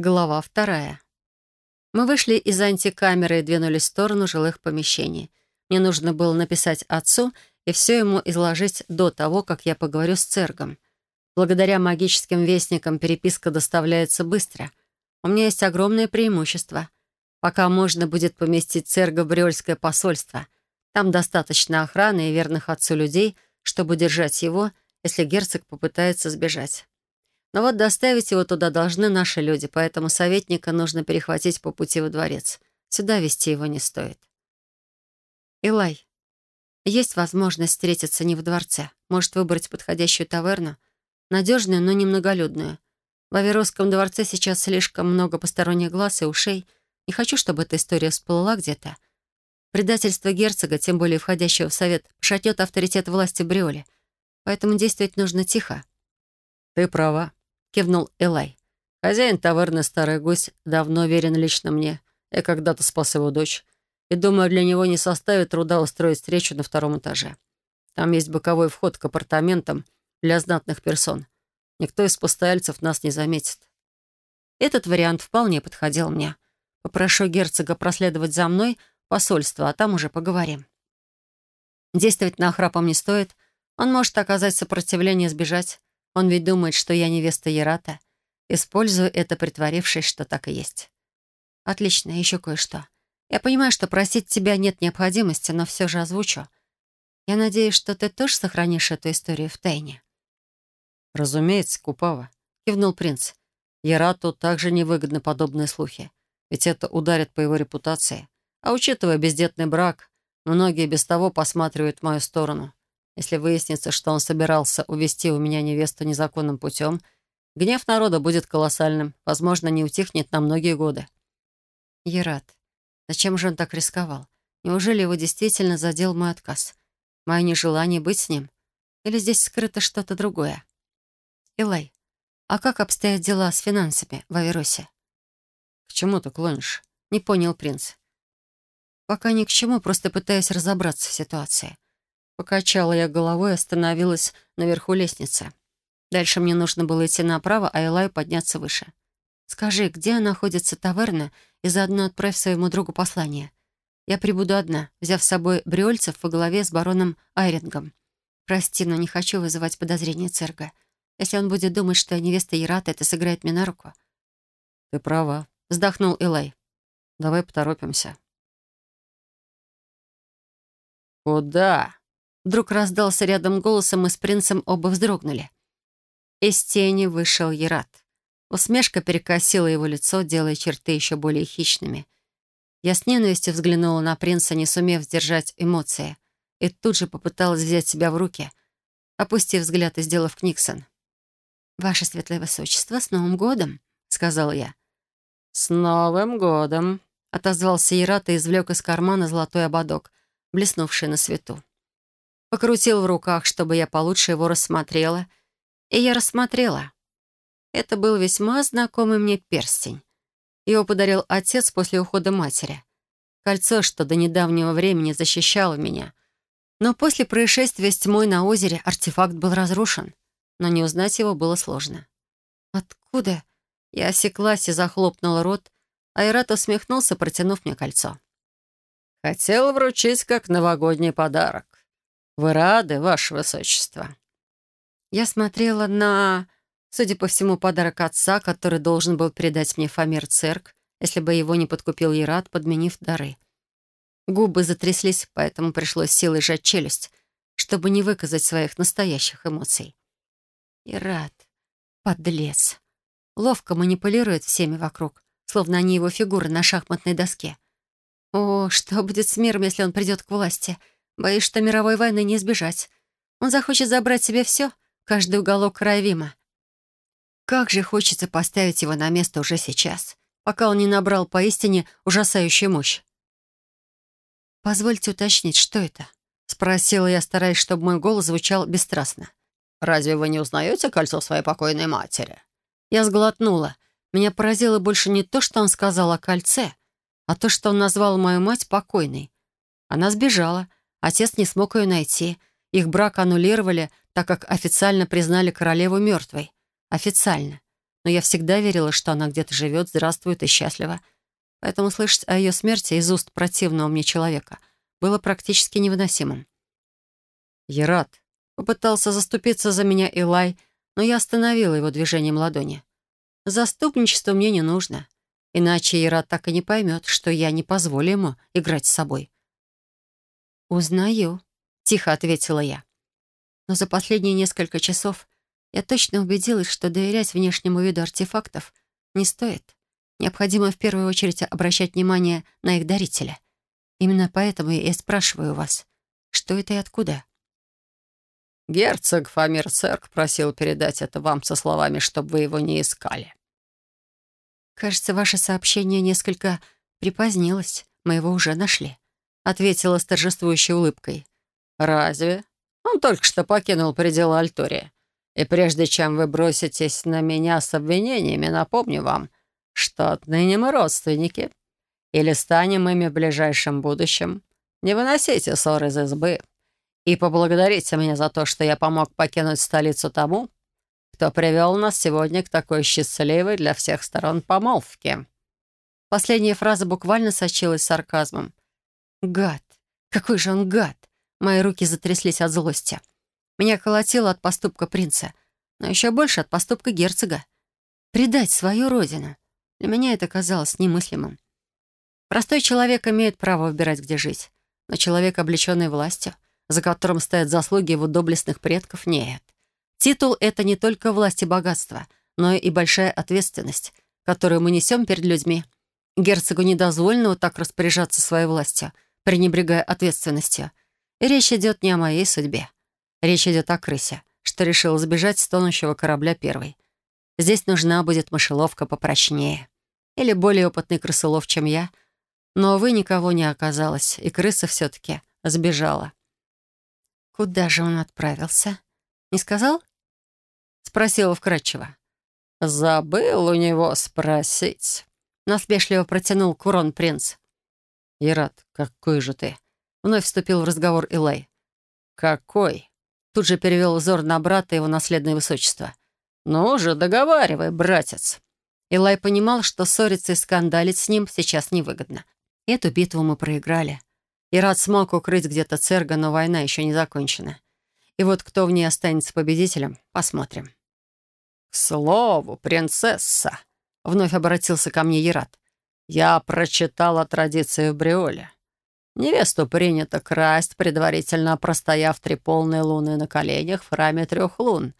Глава вторая. Мы вышли из антикамеры и двинулись в сторону жилых помещений. Мне нужно было написать отцу и все ему изложить до того, как я поговорю с Цергом. Благодаря магическим вестникам переписка доставляется быстро. У меня есть огромное преимущество. Пока можно будет поместить Церга в Бриольское посольство. Там достаточно охраны и верных отцу людей, чтобы держать его, если герцог попытается сбежать. Но вот доставить его туда должны наши люди, поэтому советника нужно перехватить по пути во дворец. Сюда вести его не стоит. Илай, есть возможность встретиться не в дворце. Может выбрать подходящую таверну. Надежную, но немноголюдную. В Аверосском дворце сейчас слишком много посторонних глаз и ушей. Не хочу, чтобы эта история всплыла где-то. Предательство герцога, тем более входящего в совет, пошатнет авторитет власти Бриоли. Поэтому действовать нужно тихо. «Ты права», — кивнул Элай. «Хозяин таверны Старый Гусь давно верен лично мне. Я когда-то спас его дочь. И думаю, для него не составит труда устроить встречу на втором этаже. Там есть боковой вход к апартаментам для знатных персон. Никто из постояльцев нас не заметит». Этот вариант вполне подходил мне. Попрошу герцога проследовать за мной посольство, а там уже поговорим. Действовать на охрапом не стоит. Он может оказать сопротивление и сбежать. Он ведь думает, что я невеста Ярата. Использую это, притворившись, что так и есть. Отлично, еще кое-что. Я понимаю, что просить тебя нет необходимости, но все же озвучу. Я надеюсь, что ты тоже сохранишь эту историю в тайне. «Разумеется, Купава», — кивнул принц. «Ярату также невыгодны подобные слухи, ведь это ударит по его репутации. А учитывая бездетный брак, многие без того посматривают в мою сторону. Если выяснится, что он собирался увести у меня невесту незаконным путем, гнев народа будет колоссальным, возможно, не утихнет на многие годы. Ерат, зачем же он так рисковал? Неужели его действительно задел мой отказ? Мое нежелание быть с ним? Или здесь скрыто что-то другое? Илай, а как обстоят дела с финансами в Аверосе? К чему ты клонишь? Не понял принц. Пока ни к чему, просто пытаюсь разобраться в ситуации. Покачала я головой и остановилась наверху лестницы. Дальше мне нужно было идти направо, а Элаю подняться выше. «Скажи, где находится таверна, и заодно отправь своему другу послание. Я прибуду одна, взяв с собой бриольцев во главе с бароном Айрингом. Прости, но не хочу вызывать подозрения Церга. Если он будет думать, что невеста Ярата, это сыграет мне на руку». «Ты права», — вздохнул Элай. «Давай поторопимся». «Куда?» Вдруг раздался рядом голосом, и с принцем оба вздрогнули. Из тени вышел Ярат. Усмешка перекосила его лицо, делая черты еще более хищными. Я с ненавистью взглянула на принца, не сумев сдержать эмоции, и тут же попыталась взять себя в руки, опустив взгляд и сделав книксон. «Ваше светлое высочество, с Новым годом!» — сказал я. «С Новым годом!» — отозвался Ярат и извлек из кармана золотой ободок, блеснувший на свету покрутил в руках, чтобы я получше его рассмотрела. И я рассмотрела. Это был весьма знакомый мне перстень. Его подарил отец после ухода матери. Кольцо, что до недавнего времени защищало меня. Но после происшествия с тьмой на озере артефакт был разрушен. Но не узнать его было сложно. «Откуда?» Я осеклась и захлопнула рот, а Ират усмехнулся, протянув мне кольцо. «Хотел вручить как новогодний подарок. «Вы рады, ваше высочество?» Я смотрела на, судя по всему, подарок отца, который должен был передать мне Фомер Церк, если бы его не подкупил Ярат, подменив дары. Губы затряслись, поэтому пришлось силой сжать челюсть, чтобы не выказать своих настоящих эмоций. Ират, подлец. Ловко манипулирует всеми вокруг, словно они его фигуры на шахматной доске. О, что будет с миром, если он придет к власти — Боюсь, что мировой войны не избежать. Он захочет забрать себе все, каждый уголок Райвима. Как же хочется поставить его на место уже сейчас, пока он не набрал поистине ужасающую мощь. «Позвольте уточнить, что это?» — спросила я, стараясь, чтобы мой голос звучал бесстрастно. «Разве вы не узнаете кольцо своей покойной матери?» Я сглотнула. Меня поразило больше не то, что он сказал о кольце, а то, что он назвал мою мать покойной. Она сбежала, Отец не смог ее найти. Их брак аннулировали, так как официально признали королеву мертвой. Официально. но я всегда верила, что она где-то живет, здравствует и счастлива. Поэтому слышать о ее смерти из уст противного мне человека было практически невыносимым. «Ерат», — попытался заступиться за меня Илай, но я остановила его движением ладони. «Заступничество мне не нужно, иначе Ерат так и не поймет, что я не позволю ему играть с собой». «Узнаю», — тихо ответила я. Но за последние несколько часов я точно убедилась, что доверять внешнему виду артефактов не стоит. Необходимо в первую очередь обращать внимание на их дарителя. Именно поэтому я и спрашиваю вас, что это и откуда? Герцог Фамир Церк просил передать это вам со словами, чтобы вы его не искали. Кажется, ваше сообщение несколько припозднилось. Мы его уже нашли, ответила с торжествующей улыбкой. Разве? Он только что покинул пределы Альтории. И прежде чем вы броситесь на меня с обвинениями, напомню вам, что отныне мы родственники. Или станем ими в ближайшем будущем. Не выносите ссор из избы. И поблагодарите меня за то, что я помог покинуть столицу тому, кто привел нас сегодня к такой счастливой для всех сторон помолвке». Последняя фраза буквально сочилась сарказмом. «Гад! Какой же он гад!» Мои руки затряслись от злости. Меня колотило от поступка принца, но еще больше от поступка герцога. Предать свою родину. Для меня это казалось немыслимым. Простой человек имеет право выбирать, где жить, но человек, облеченный властью, за которым стоят заслуги его доблестных предков, нет. Титул — это не только власть и богатство, но и большая ответственность, которую мы несем перед людьми. Герцогу не дозволено вот так распоряжаться своей властью, пренебрегая ответственностью — речь идет не о моей судьбе. Речь идет о крысе, что решила сбежать с тонущего корабля первой. Здесь нужна будет мышеловка попрочнее. Или более опытный крысолов, чем я. Но, увы, никого не оказалось, и крыса все-таки сбежала. «Куда же он отправился? Не сказал?» Спросила вкратчиво. «Забыл у него спросить». Насмешливо протянул Курон принц. «Ират, какой же ты?» Вновь вступил в разговор Илай. «Какой?» Тут же перевел взор на брата его наследное высочество. «Ну же, договаривай, братец». Илай понимал, что ссориться и скандалить с ним сейчас невыгодно. Эту битву мы проиграли. Ират смог укрыть где-то Церга, но война еще не закончена. И вот кто в ней останется победителем, посмотрим. «К слову, принцесса», — вновь обратился ко мне Ират, «я прочитала в Бриоле. Невесту принято красть, предварительно простояв три полные луны на коленях в храме трех лун.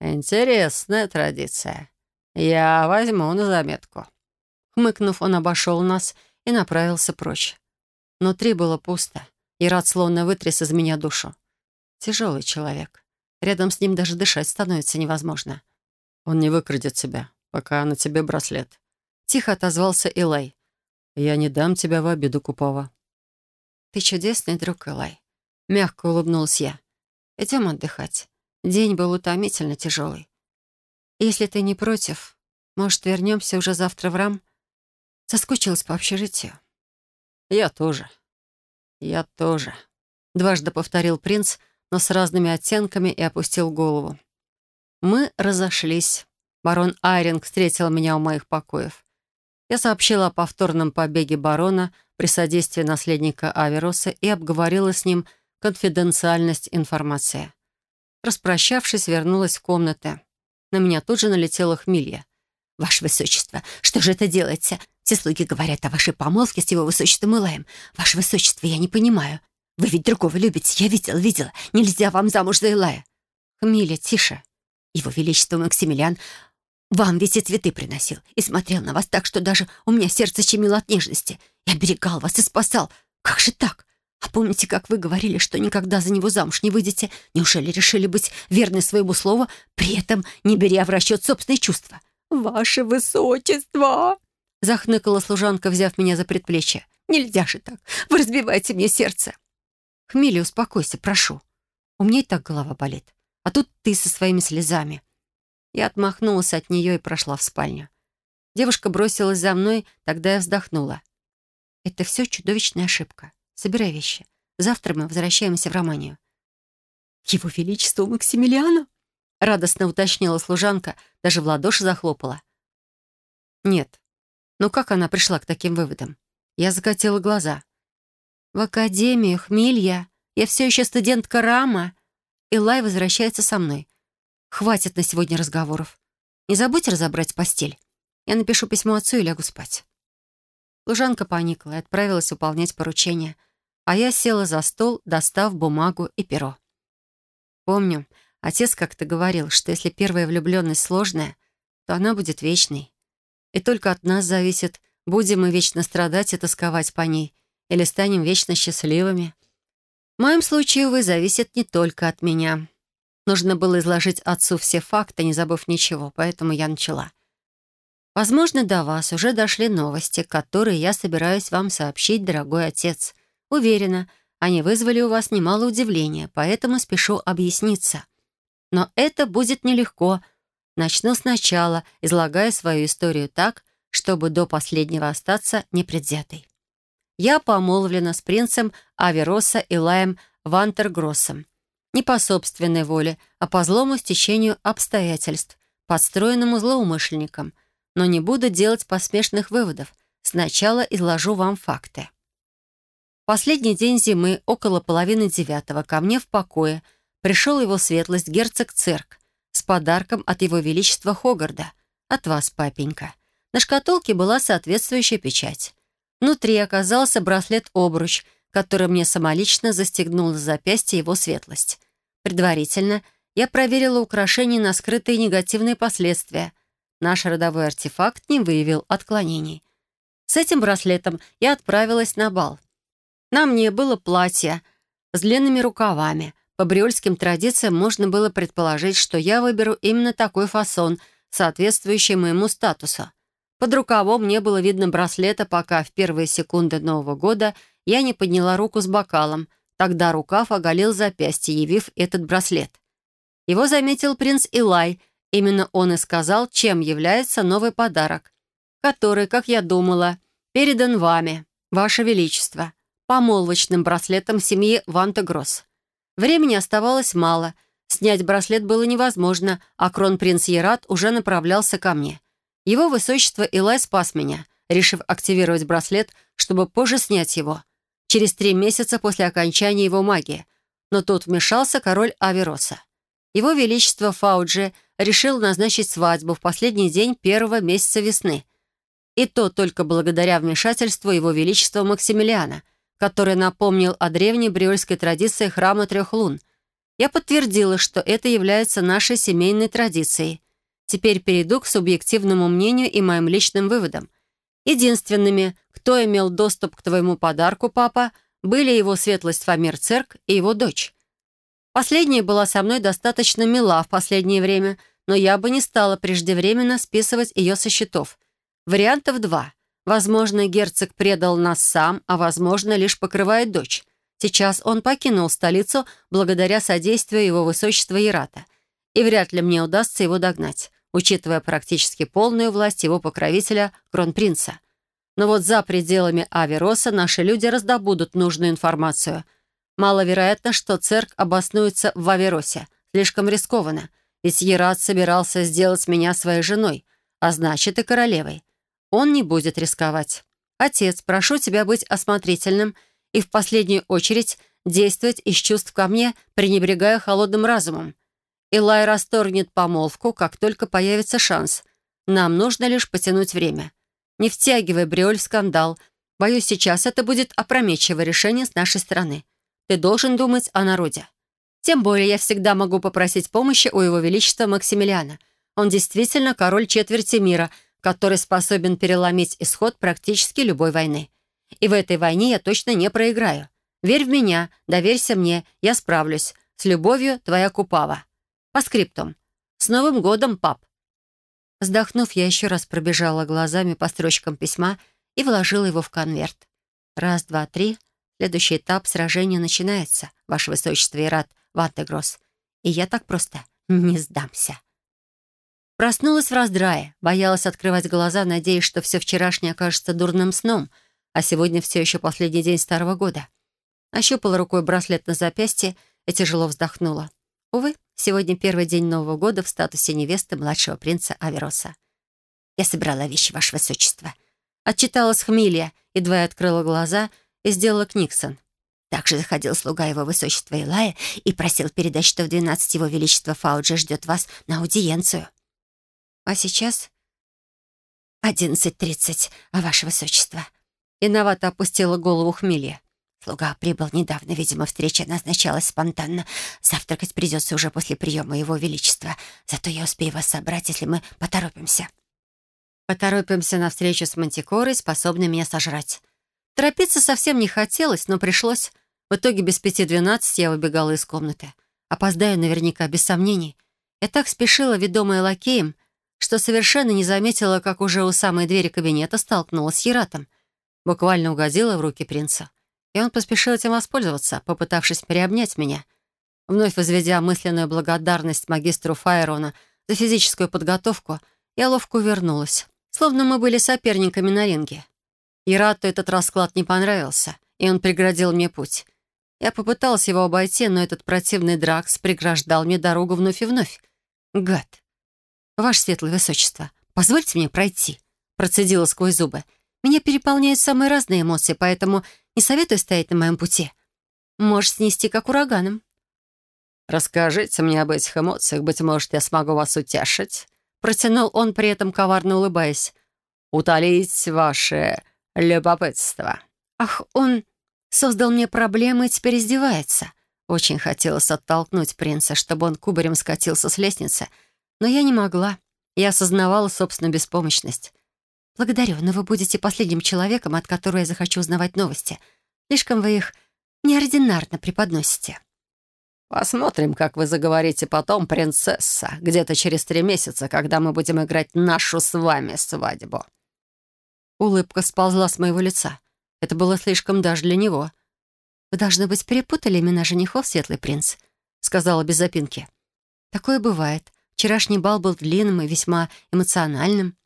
Интересная традиция. Я возьму на заметку». Хмыкнув, он обошел нас и направился прочь. Внутри было пусто, и рад словно вытряс из меня душу. Тяжелый человек. Рядом с ним даже дышать становится невозможно. «Он не выкрадет тебя, пока на тебе браслет». Тихо отозвался Илай. «Я не дам тебя в обиду, Купова». «Ты чудесный друг, Элай», — мягко улыбнулась я. «Идем отдыхать. День был утомительно тяжелый. Если ты не против, может, вернемся уже завтра в Рам? Соскучилась по общежитию». «Я тоже. Я тоже», — дважды повторил принц, но с разными оттенками и опустил голову. Мы разошлись. Барон Айринг встретил меня у моих покоев. Я сообщила о повторном побеге барона при содействии наследника Авероса и обговорила с ним конфиденциальность информации. Распрощавшись, вернулась в комнаты. На меня тут же налетела хмелья. «Ваше Высочество, что же это делается? Все слуги говорят о вашей помолвке с его Высочеством Илаем. Ваше Высочество, я не понимаю. Вы ведь другого любите, я видела, видела. Нельзя вам замуж за Илая». «Хмеля, тише». Его Величество Максимилиан вам ведь и цветы приносил, и смотрел на вас так, что даже у меня сердце щемило от нежности. И оберегал вас и спасал. Как же так? А помните, как вы говорили, что никогда за него замуж не выйдете? Неужели решили быть верны своему слову, при этом не беря в расчет собственные чувства? «Ваше высочество!» Захныкала служанка, взяв меня за предплечье. «Нельзя же так! Вы разбиваете мне сердце!» «Хмели, успокойся, прошу. У меня и так голова болит. А тут ты со своими слезами. Я отмахнулась от нее и прошла в спальню. Девушка бросилась за мной, тогда я вздохнула. «Это все чудовищная ошибка. Собирай вещи. Завтра мы возвращаемся в Романию». «Его Величество Максимилиана?» Радостно уточнила служанка, даже в ладоши захлопала. Нет. Ну как она пришла к таким выводам? Я закатила глаза. В академию, Хмелья. Я все еще студентка Рама. Илай возвращается со мной. Хватит на сегодня разговоров. Не забудь разобрать постель. Я напишу письмо отцу и лягу спать. Служанка поникла и отправилась выполнять поручение, а я села за стол, достав бумагу и перо. Помню, отец как-то говорил, что если первая влюбленность сложная, то она будет вечной. И только от нас зависит, будем мы вечно страдать и тосковать по ней, или станем вечно счастливыми. В моем случае, увы, зависит не только от меня. Нужно было изложить отцу все факты, не забыв ничего, поэтому я начала. Возможно, до вас уже дошли новости, которые я собираюсь вам сообщить, дорогой отец. Уверена, они вызвали у вас немало удивления, поэтому спешу объясниться. Но это будет нелегко. Начну сначала, излагая свою историю так, чтобы до последнего остаться непредвзятой. Я помолвлена с принцем Авероса Илаем Вантергроссом. Не по собственной воле, а по злому стечению обстоятельств, подстроенному злоумышленником — но не буду делать поспешных выводов. Сначала изложу вам факты. Последний день зимы, около половины девятого, ко мне в покое пришел его светлость герцог Церк с подарком от его величества Хогарда. От вас, папенька. На шкатулке была соответствующая печать. Внутри оказался браслет-обруч, который мне самолично застегнул на запястье его светлость. Предварительно я проверила украшение на скрытые негативные последствия — Наш родовой артефакт не выявил отклонений. С этим браслетом я отправилась на бал. На мне было платье с длинными рукавами. По бриольским традициям можно было предположить, что я выберу именно такой фасон, соответствующий моему статусу. Под рукавом не было видно браслета, пока в первые секунды Нового года я не подняла руку с бокалом. Тогда рукав оголил запястье, явив этот браслет. Его заметил принц Илай — Именно он и сказал, чем является новый подарок, который, как я думала, передан вами, ваше величество, помолвочным браслетом семьи Вантегросс. Времени оставалось мало. Снять браслет было невозможно, а кронпринц Ерат уже направлялся ко мне. Его высочество Илай спас меня, решив активировать браслет, чтобы позже снять его. Через три месяца после окончания его магии. Но тут вмешался король Авероса. Его Величество Фауджи решил назначить свадьбу в последний день первого месяца весны. И то только благодаря вмешательству Его Величества Максимилиана, который напомнил о древней бриольской традиции храма трех лун. Я подтвердила, что это является нашей семейной традицией. Теперь перейду к субъективному мнению и моим личным выводам. Единственными, кто имел доступ к твоему подарку, папа, были его светлость Фамир Церк и его дочь. Последняя была со мной достаточно мила в последнее время, но я бы не стала преждевременно списывать ее со счетов. Вариантов два. Возможно, герцог предал нас сам, а возможно, лишь покрывает дочь. Сейчас он покинул столицу благодаря содействию его высочества Ярата. И вряд ли мне удастся его догнать, учитывая практически полную власть его покровителя, кронпринца. Но вот за пределами Авероса наши люди раздобудут нужную информацию — Маловероятно, что церк обоснуется в Аверосе. Слишком рискованно. Ведь Ерат собирался сделать меня своей женой, а значит и королевой. Он не будет рисковать. Отец, прошу тебя быть осмотрительным и в последнюю очередь действовать из чувств ко мне, пренебрегая холодным разумом. Илай расторгнет помолвку, как только появится шанс. Нам нужно лишь потянуть время. Не втягивай Бриоль в скандал. Боюсь, сейчас это будет опрометчивое решение с нашей стороны. Ты должен думать о народе. Тем более я всегда могу попросить помощи у Его Величества Максимилиана. Он действительно король четверти мира, который способен переломить исход практически любой войны. И в этой войне я точно не проиграю. Верь в меня, доверься мне, я справлюсь. С любовью, твоя Купава. По скриптум. С Новым годом, пап. Вздохнув, я еще раз пробежала глазами по строчкам письма и вложила его в конверт. Раз, два, три — Следующий этап сражения начинается, Ваше Высочество Ират Вантегросс. И я так просто не сдамся. Проснулась в раздрае, боялась открывать глаза, надеясь, что все вчерашнее окажется дурным сном, а сегодня все еще последний день старого года. Ощупала рукой браслет на запястье и тяжело вздохнула. Увы, Сегодня первый день Нового года в статусе невесты младшего принца Авероса. Я собирала вещи, Ваше Высочество. Отчиталась Хмилья, едва я открыла глаза и сделала Книксон. Также заходил слуга его высочества Илая и просил передать, что в двенадцать его величества Фауджи ждет вас на аудиенцию. А сейчас одиннадцать тридцать, а ваше высочество. Иновато опустила голову Хмелья. Слуга прибыл недавно, видимо, встреча назначалась спонтанно. Завтракать придется уже после приема его величества. Зато я успею вас собрать, если мы поторопимся. Поторопимся на встречу с Мантикорой, способной меня сожрать. Торопиться совсем не хотелось, но пришлось. В итоге без пяти двенадцать я выбегала из комнаты. Опоздаю наверняка, без сомнений. Я так спешила, ведомая лакеем, что совершенно не заметила, как уже у самой двери кабинета столкнулась с Ератом. Буквально угодила в руки принца. И он поспешил этим воспользоваться, попытавшись приобнять меня. Вновь возведя мысленную благодарность магистру Файрона за физическую подготовку, я ловко увернулась, словно мы были соперниками на ринге. Ирату этот расклад не понравился, и он преградил мне путь. Я попыталась его обойти, но этот противный Дракс преграждал мне дорогу вновь и вновь. Гад. «Ваше светлое высочество, позвольте мне пройти», — процедила сквозь зубы. «Меня переполняют самые разные эмоции, поэтому не советую стоять на моем пути. Можешь снести как ураганом». «Расскажите мне об этих эмоциях, быть может, я смогу вас утешить», — протянул он, при этом коварно улыбаясь. «Утолить ваше любопытство». «Ах, он создал мне проблемы и теперь издевается». Очень хотелось оттолкнуть принца, чтобы он кубарем скатился с лестницы, но я не могла. Я осознавала собственную беспомощность. «Благодарю, но вы будете последним человеком, от которого я захочу узнавать новости. Слишком вы их неординарно преподносите». «Посмотрим, как вы заговорите потом, принцесса, где-то через три месяца, когда мы будем играть нашу с вами свадьбу». Улыбка сползла с моего лица. Это было слишком даже для него. «Вы, должны быть, перепутали имена женихов, Светлый принц», — сказала без запинки. «Такое бывает. Вчерашний бал был длинным и весьма эмоциональным».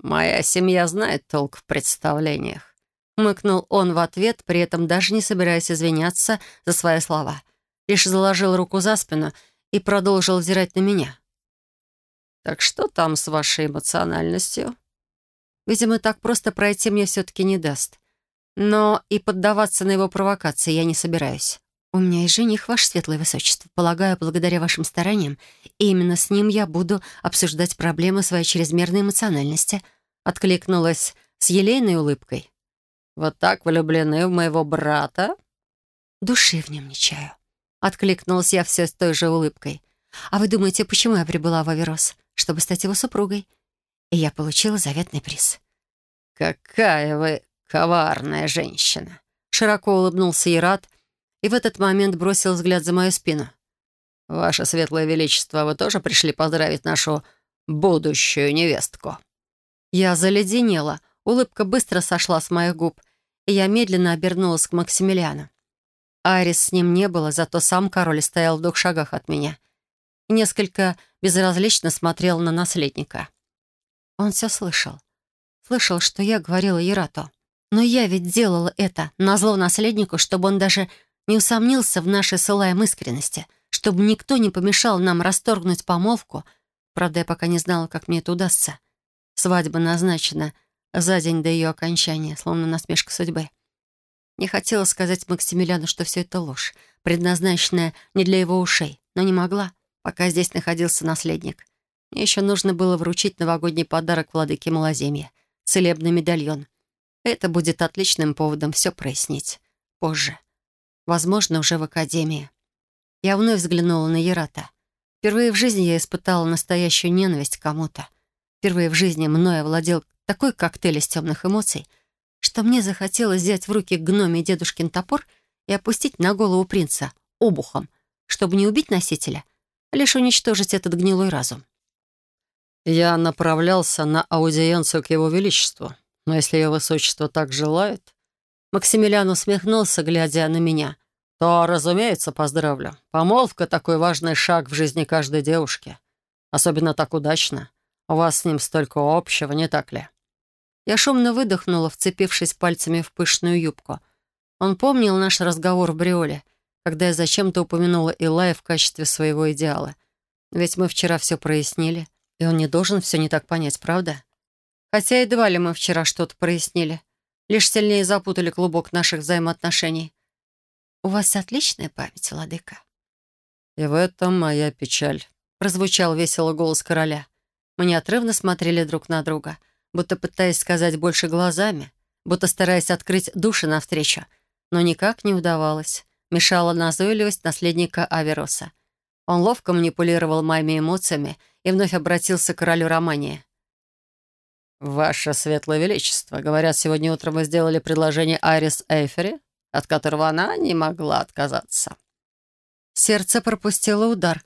«Моя семья знает толк в представлениях», — мыкнул он в ответ, при этом даже не собираясь извиняться за свои слова. Лишь заложил руку за спину и продолжил взирать на меня. «Так что там с вашей эмоциональностью?» Видимо, так просто пройти мне все-таки не даст. Но и поддаваться на его провокации я не собираюсь. У меня и жених, ваше светлое высочество. Полагаю, благодаря вашим стараниям, именно с ним я буду обсуждать проблемы своей чрезмерной эмоциональности. Откликнулась с елейной улыбкой. «Вот так влюблены в моего брата?» «Души в нем не чаю», — откликнулась я все с той же улыбкой. «А вы думаете, почему я прибыла в Аверос? Чтобы стать его супругой?» И я получила заветный приз. «Какая вы «Коварная женщина!» Широко улыбнулся Ират и в этот момент бросил взгляд за мою спину. «Ваше Светлое Величество, вы тоже пришли поздравить нашу будущую невестку?» Я заледенела. Улыбка быстро сошла с моих губ, и я медленно обернулась к Максимилиану. Арис с ним не было, зато сам король стоял в двух шагах от меня и несколько безразлично смотрел на наследника. Он все слышал. Слышал, что я говорила Ирату. Но я ведь делала это назло наследнику, чтобы он даже не усомнился в нашей с искренности, чтобы никто не помешал нам расторгнуть помолвку. Правда, я пока не знала, как мне это удастся. Свадьба назначена за день до ее окончания, словно насмешка судьбы. Не хотела сказать Максимилиану, что все это ложь, предназначенная не для его ушей, но не могла, пока здесь находился наследник. Мне еще нужно было вручить новогодний подарок владыке Малоземья — целебный медальон — это будет отличным поводом все прояснить. Позже. Возможно, уже в академии. Я вновь взглянула на Ярата. Впервые в жизни я испытала настоящую ненависть к кому-то. Впервые в жизни мной овладел такой коктейль из темных эмоций, что мне захотелось взять в руки гноме дедушкин топор и опустить на голову принца обухом, чтобы не убить носителя, а лишь уничтожить этот гнилой разум. Я направлялся на аудиенцию к его величеству, но если ее высочество так желает...» Максимилиан усмехнулся, глядя на меня. «То, разумеется, поздравлю. Помолвка — такой важный шаг в жизни каждой девушки. Особенно так удачно. У вас с ним столько общего, не так ли?» Я шумно выдохнула, вцепившись пальцами в пышную юбку. Он помнил наш разговор в Бриоле, когда я зачем-то упомянула Илая в качестве своего идеала. Ведь мы вчера все прояснили, и он не должен все не так понять, правда? Хотя едва ли мы вчера что-то прояснили. Лишь сильнее запутали клубок наших взаимоотношений. «У вас отличная память, владыка». «И в этом моя печаль», — прозвучал весело голос короля. Мы неотрывно смотрели друг на друга, будто пытаясь сказать больше глазами, будто стараясь открыть души навстречу, но никак не удавалось. Мешала назойливость наследника Авероса. Он ловко манипулировал моими эмоциями и вновь обратился к королю Романии. «Ваше Светлое Величество, говорят, сегодня утром вы сделали предложение Айрис Эйфери, от которого она не могла отказаться». Сердце пропустило удар.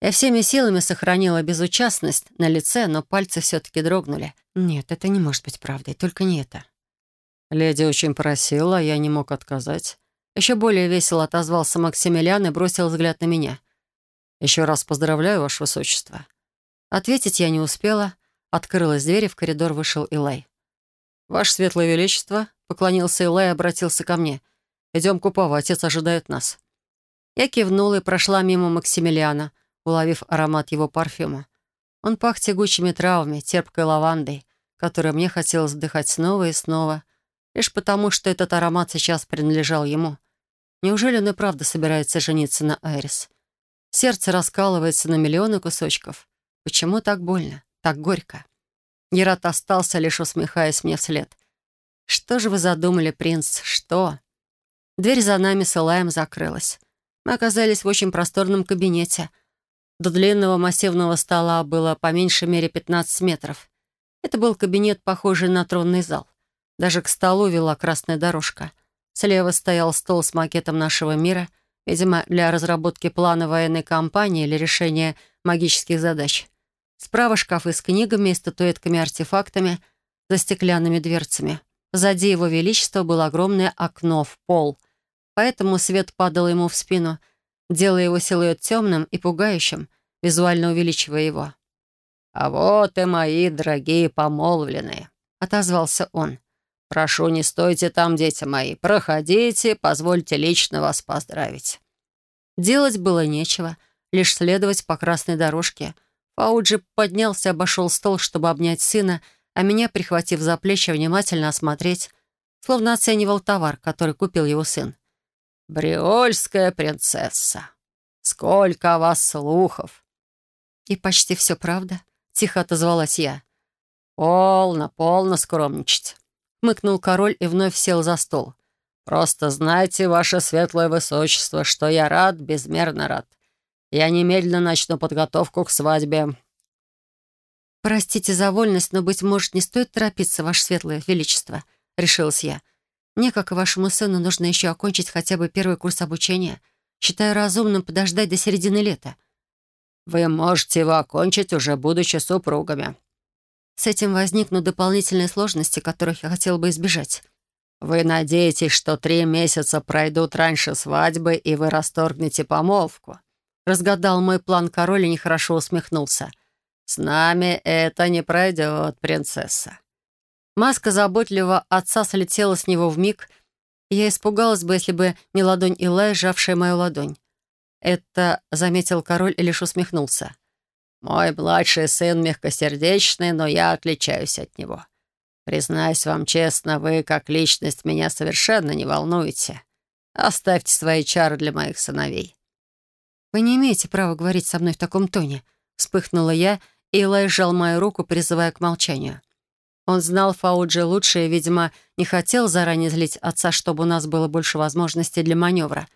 Я всеми силами сохранила безучастность на лице, но пальцы все-таки дрогнули. Нет, это не может быть правдой, только не это. Леди очень просила, я не мог отказать. Еще более весело отозвался Максимилиан и бросил взгляд на меня. «Еще раз поздравляю, Ваше Высочество». Ответить я не успела — Открылась дверь, и в коридор вышел Илай. «Ваше Светлое Величество», — поклонился Илай и обратился ко мне. «Идем, Купава, отец ожидает нас». Я кивнула и прошла мимо Максимилиана, уловив аромат его парфюма. Он пах тягучими травами, терпкой лавандой, которую мне хотелось вдыхать снова и снова, лишь потому, что этот аромат сейчас принадлежал ему. Неужели он и правда собирается жениться на Айрис? Сердце раскалывается на миллионы кусочков. Почему так больно? Так горько. Герат остался, лишь усмехаясь мне вслед. «Что же вы задумали, принц? Что?» Дверь за нами с Элаем закрылась. Мы оказались в очень просторном кабинете. До длинного массивного стола было по меньшей мере 15 метров. Это был кабинет, похожий на тронный зал. Даже к столу вела красная дорожка. Слева стоял стол с макетом нашего мира, видимо, для разработки плана военной кампании или решения магических задач. Справа шкафы с книгами и статуэтками-артефактами за стеклянными дверцами. Сзади его величества было огромное окно в пол, поэтому свет падал ему в спину, делая его силуэт темным и пугающим, визуально увеличивая его. «А вот и мои дорогие помолвленные», — отозвался он. «Прошу, не стойте там, дети мои. Проходите, позвольте лично вас поздравить». Делать было нечего, лишь следовать по красной дорожке — Фауджи поднялся, обошел стол, чтобы обнять сына, а меня, прихватив за плечи, внимательно осмотреть, словно оценивал товар, который купил его сын. «Бриольская принцесса! Сколько о вас слухов!» «И почти все правда», — тихо отозвалась я. «Полно, полно скромничать», — мыкнул король и вновь сел за стол. «Просто знайте, ваше светлое высочество, что я рад, безмерно рад. Я немедленно начну подготовку к свадьбе». «Простите за вольность, но, быть может, не стоит торопиться, Ваше Светлое Величество», — решилась я. «Мне, как и вашему сыну, нужно еще окончить хотя бы первый курс обучения. Считаю разумным подождать до середины лета». «Вы можете его окончить, уже будучи супругами». С этим возникнут дополнительные сложности, которых я хотела бы избежать. «Вы надеетесь, что три месяца пройдут раньше свадьбы, и вы расторгнете помолвку?» Разгадал мой план король и нехорошо усмехнулся. «С нами это не пройдет, принцесса». Маска заботливого отца слетела с него в миг, я испугалась бы, если бы не ладонь Илая, сжавшая мою ладонь. Это заметил король и лишь усмехнулся. «Мой младший сын мягкосердечный, но я отличаюсь от него. Признаюсь вам честно, вы, как личность, меня совершенно не волнуете. Оставьте свои чары для моих сыновей. «Вы не имеете права говорить со мной в таком тоне», — вспыхнула я, и Илай сжал мою руку, призывая к молчанию. Он знал Фауджи лучше и, видимо, не хотел заранее злить отца, чтобы у нас было больше возможностей для маневра,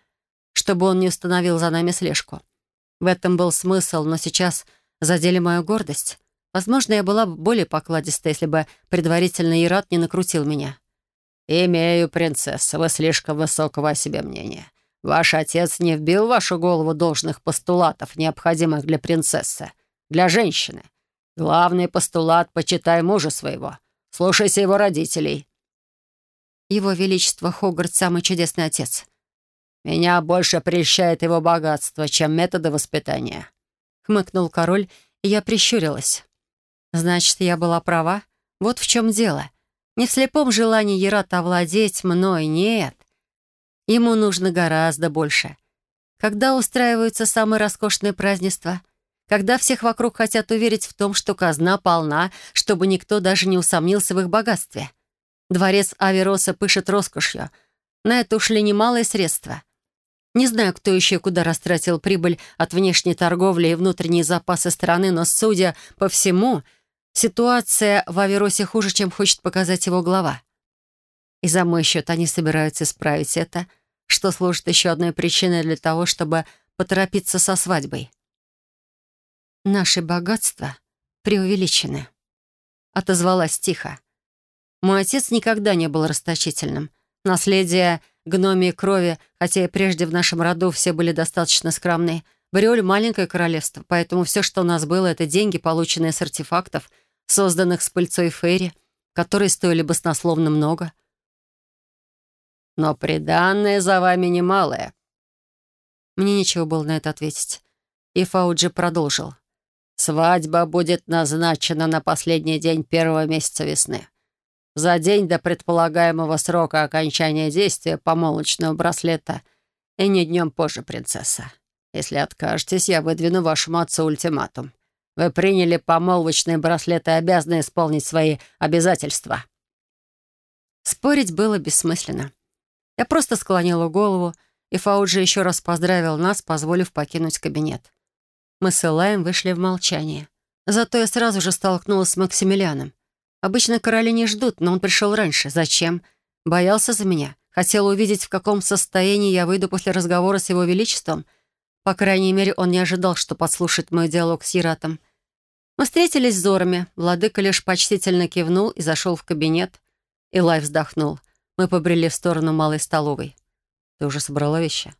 чтобы он не установил за нами слежку. В этом был смысл, но сейчас задели мою гордость. Возможно, я была бы более покладиста, если бы предварительно Ират не накрутил меня. «Имею, принцесса, вы слишком высокого о себе мнения. Ваш отец не вбил в вашу голову должных постулатов, необходимых для принцессы, для женщины. Главный постулат — почитай мужа своего. Слушайся его родителей». «Его Величество Хогарт — самый чудесный отец». «Меня больше прельщает его богатство, чем методы воспитания», — хмыкнул король, и я прищурилась. «Значит, я была права? Вот в чем дело. Не в слепом желании Ерата овладеть мной, нет. Ему нужно гораздо больше. Когда устраиваются самые роскошные празднества? Когда всех вокруг хотят уверить в том, что казна полна, чтобы никто даже не усомнился в их богатстве? Дворец Авероса пышет роскошью. На это ушли немалые средства. Не знаю, кто еще куда растратил прибыль от внешней торговли и внутренние запасы страны, но, судя по всему, ситуация в Аверосе хуже, чем хочет показать его глава. И за мой счет они собираются исправить это, что служит еще одной причиной для того, чтобы поторопиться со свадьбой. «Наши богатства преувеличены», — отозвалась тихо. Мой отец никогда не был расточительным. Наследие гномии крови, хотя и прежде в нашем роду все были достаточно скромные. Бриоль — маленькое королевство, поэтому все, что у нас было, это деньги, полученные с артефактов, созданных с пыльцой Фейри, которые стоили баснословно много. Но приданное за вами немалое». Мне нечего было на это ответить. И Фауджи продолжил. «Свадьба будет назначена на последний день первого месяца весны. За день до предполагаемого срока окончания действия помолвочного браслета и не днем позже, принцесса. Если откажетесь, я выдвину вашему отцу ультиматум. Вы приняли помолвочный браслет и обязаны исполнить свои обязательства». Спорить было бессмысленно. Я просто склонила голову, и Фауджи еще раз поздравил нас, позволив покинуть кабинет. Мы с Элаем вышли в молчание. Зато я сразу же столкнулась с Максимилианом. Обычно короли не ждут, но он пришел раньше. Зачем? Боялся за меня. Хотел увидеть, в каком состоянии я выйду после разговора с его величеством. По крайней мере, он не ожидал, что подслушает мой диалог с Ератом. Мы встретились взорами. Владыка лишь почтительно кивнул и зашел в кабинет. Илай вздохнул — мы побрели в сторону малой столовой. «Ты уже собрала вещи?»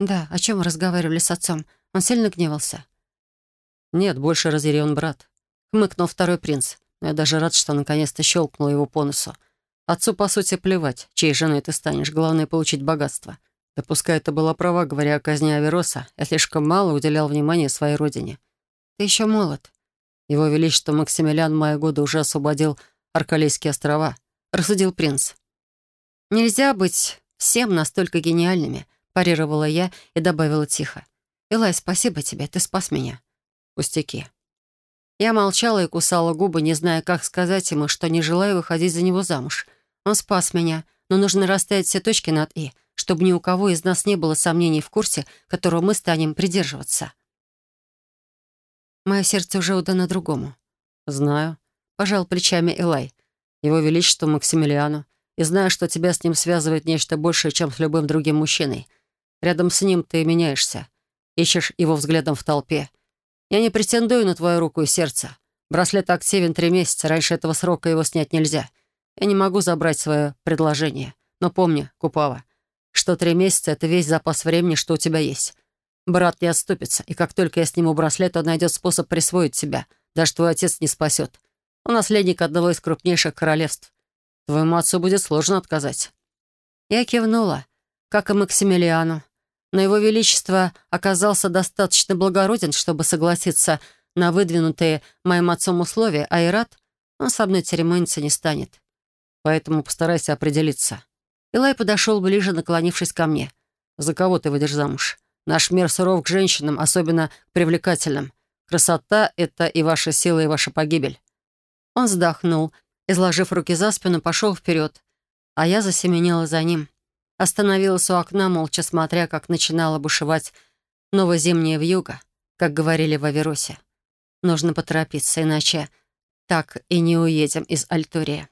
«Да. О чем мы разговаривали с отцом? Он сильно гневался?» «Нет, больше разъярен брат», — хмыкнул второй принц. Но я даже рад, что наконец-то щелкнул его по носу. Отцу, по сути, плевать, чьей женой ты станешь. Главное — получить богатство. Да пускай это была права, говоря о казни Авероса, я слишком мало уделял внимания своей родине. Ты еще молод. Его Величество Максимилиан в мои годы уже освободил Аркалейские острова, рассудил принц. «Нельзя быть всем настолько гениальными», — парировала я и добавила тихо. «Элай, спасибо тебе, ты спас меня». «Пустяки». Я молчала и кусала губы, не зная, как сказать ему, что не желаю выходить за него замуж. Он спас меня, но нужно расставить все точки над «и», чтобы ни у кого из нас не было сомнений в курсе, которого мы станем придерживаться. Мое сердце уже удано другому. «Знаю», — пожал плечами Элай. «Его Величество Максимилиану и знаю, что тебя с ним связывает нечто большее, чем с любым другим мужчиной. Рядом с ним ты меняешься, ищешь его взглядом в толпе. Я не претендую на твою руку и сердце. Браслет активен три месяца, раньше этого срока его снять нельзя. Я не могу забрать свое предложение. Но помни, Купава, что три месяца — это весь запас времени, что у тебя есть. Брат не отступится, и как только я сниму браслет, он найдет способ присвоить себя. Даже твой отец не спасет. Он наследник одного из крупнейших королевств. Твоему отцу будет сложно отказать». Я кивнула, как и Максимилиану. Но его величество оказался достаточно благороден, чтобы согласиться на выдвинутые моим отцом условия, а Ират, он со мной церемониться не станет. Поэтому постарайся определиться. Илай подошел ближе, наклонившись ко мне. «За кого ты выйдешь замуж? Наш мир суров к женщинам, особенно к привлекательным. Красота — это и ваша сила, и ваша погибель». Он вздохнул Изложив руки за спину, пошел вперед, а я засеменила за ним. Остановилась у окна, молча смотря, как начинала бушевать новозимняя вьюга, как говорили в Аверосе. Нужно поторопиться, иначе так и не уедем из Альтурия.